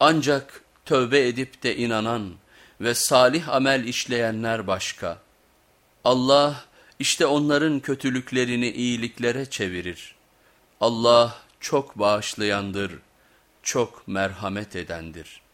Ancak tövbe edip de inanan ve salih amel işleyenler başka. Allah işte onların kötülüklerini iyiliklere çevirir. Allah çok bağışlayandır, çok merhamet edendir.''